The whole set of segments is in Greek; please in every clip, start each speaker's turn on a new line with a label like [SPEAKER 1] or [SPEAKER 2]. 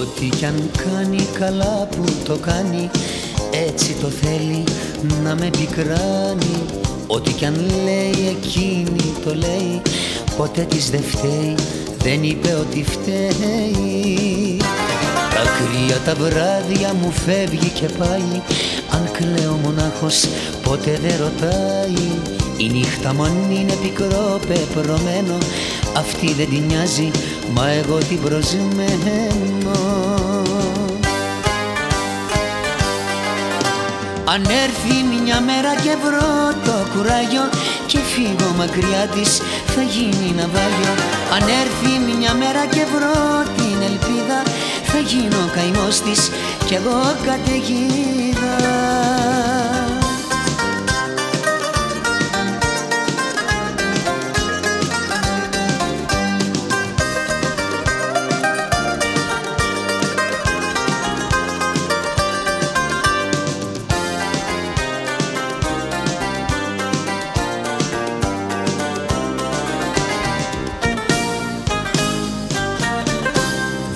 [SPEAKER 1] Ό,τι κι αν κάνει καλά που το κάνει. Έτσι το θέλει να με πικράνει. Ό,τι κι αν λέει εκείνη το λέει. Ποτέ της δεν φταίει, δεν είπε ότι φταίει. Τα κρύα τα βράδια μου φεύγει και πάει. Αν κλαίω μονάχος ποτέ δεν ρωτάει. Η νύχτα μου αν είναι πικρό πεπρωμένο. Αυτή δεν την νοιάζει, μα εγώ την προσμένω Αν έρθει μια μέρα και βρω το κουράγιο και φύγω μακριά της θα γίνει ναυάγιο Αν έρθει μια μέρα και βρω την ελπίδα θα γίνω καημός της κι εγώ καταιγίδα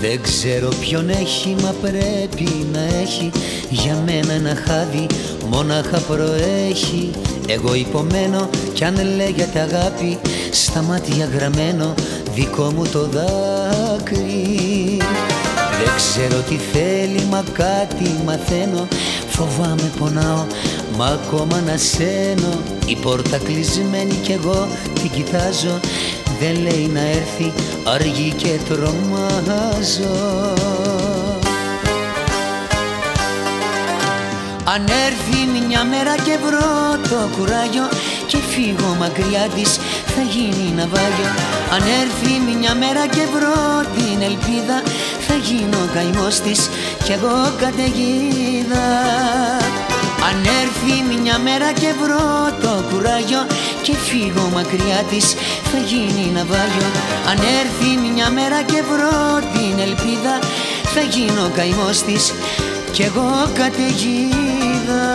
[SPEAKER 1] Δεν ξέρω ποιον έχει μα πρέπει να έχει. Για μένα ένα χάδι μόναχα προέχει. Εγώ υπομένω κι αν λέγεται αγάπη Στα μάτια γραμμένο δικό μου το δάκρυ. Δεν ξέρω τι θέλει μα κάτι μαθαίνω. Φοβάμαι πονάω μα ακόμα να σένω. Η πόρτα κλεισμένη κι εγώ την κοιτάζω δεν λέει να έρθει αργή και τρομάζω Αν έρθει μια μέρα και βρω το κουράγιο και φύγω μακριά της θα γίνει ναυάγιο Αν έρθει μια μέρα και βρω την ελπίδα θα γίνω καημός της κι εγώ καταιγίδα. αν έρθει μια μέρα και βρω το κουράγιο και φύγω μακριά της θα γίνει ναυάγιο Αν έρθει μια μέρα και βρω την ελπίδα θα γίνω καημός της. Κι εγώ καταιγίδα